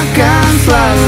akan selalu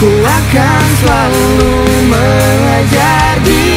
Ku akan selalu mengajar diri